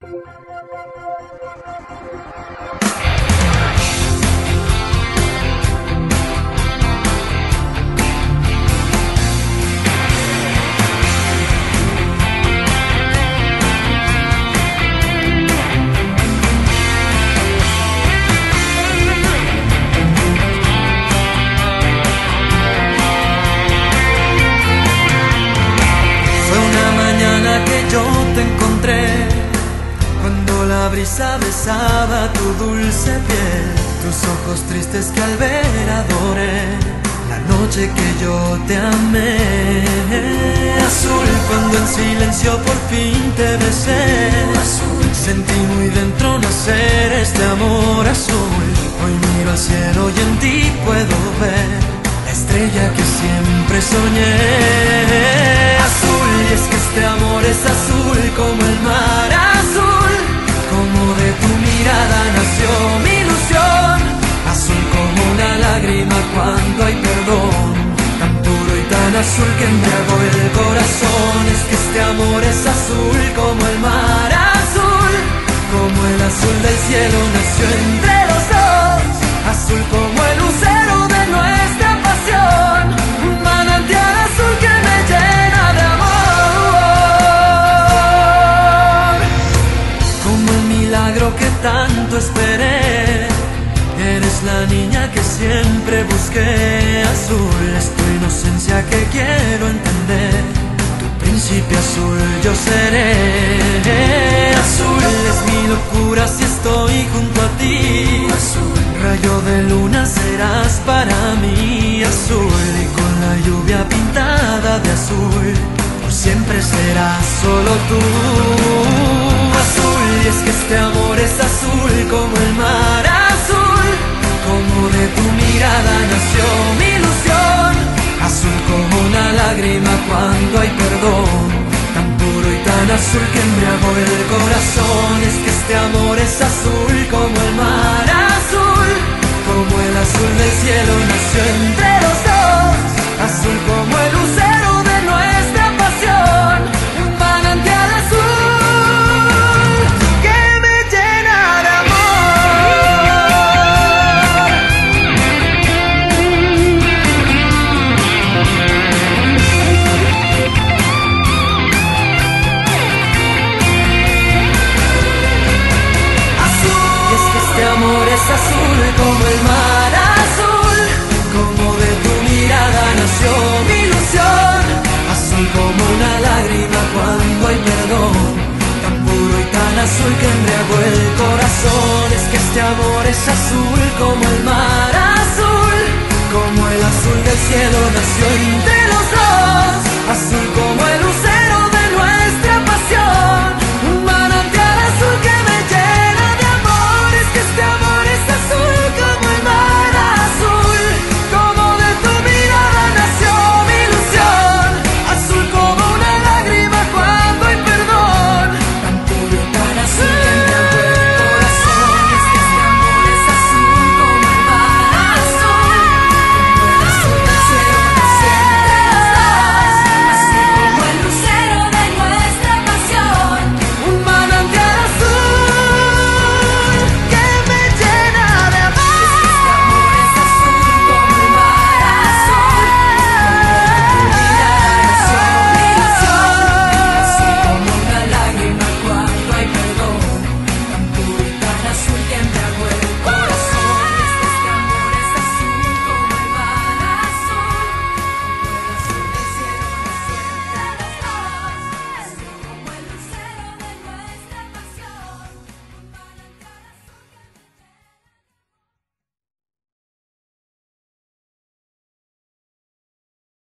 Thank you. Brisa besaba tu dulce piel, tus ojos tristes que al ver adoré, la noche que yo te amé. Azul cuando en silencio por fin te besé, azul sentí muy dentro nacer este amor azul. Hoy miro al cielo y en ti puedo ver la estrella que siempre soñé. Azul, y es que este amor es azul como el azul que embriagó el corazón. Es que este amor es azul como el mar azul, como el azul del cielo nació entre los dos. Azul como el lucero de nuestra pasión, un manantial azul que me llena de amor. Como el milagro que tanto esperé, eres la niña que siempre busqué. Azul es tu inocencia que azul yo seré. Azul es mi locura si estoy junto a ti. Azul, rayo de luna serás para mí. Azul y con la lluvia pintada de azul. Por siempre serás solo tú. Azul y es que este amor es azul como el mar azul que embriagó el corazón. Es que este amor es azul como el mar azul. Como el azul del cielo nació entre azul que embriagó el corazón. Es que este amor es azul como el mar azul Como el azul del cielo nació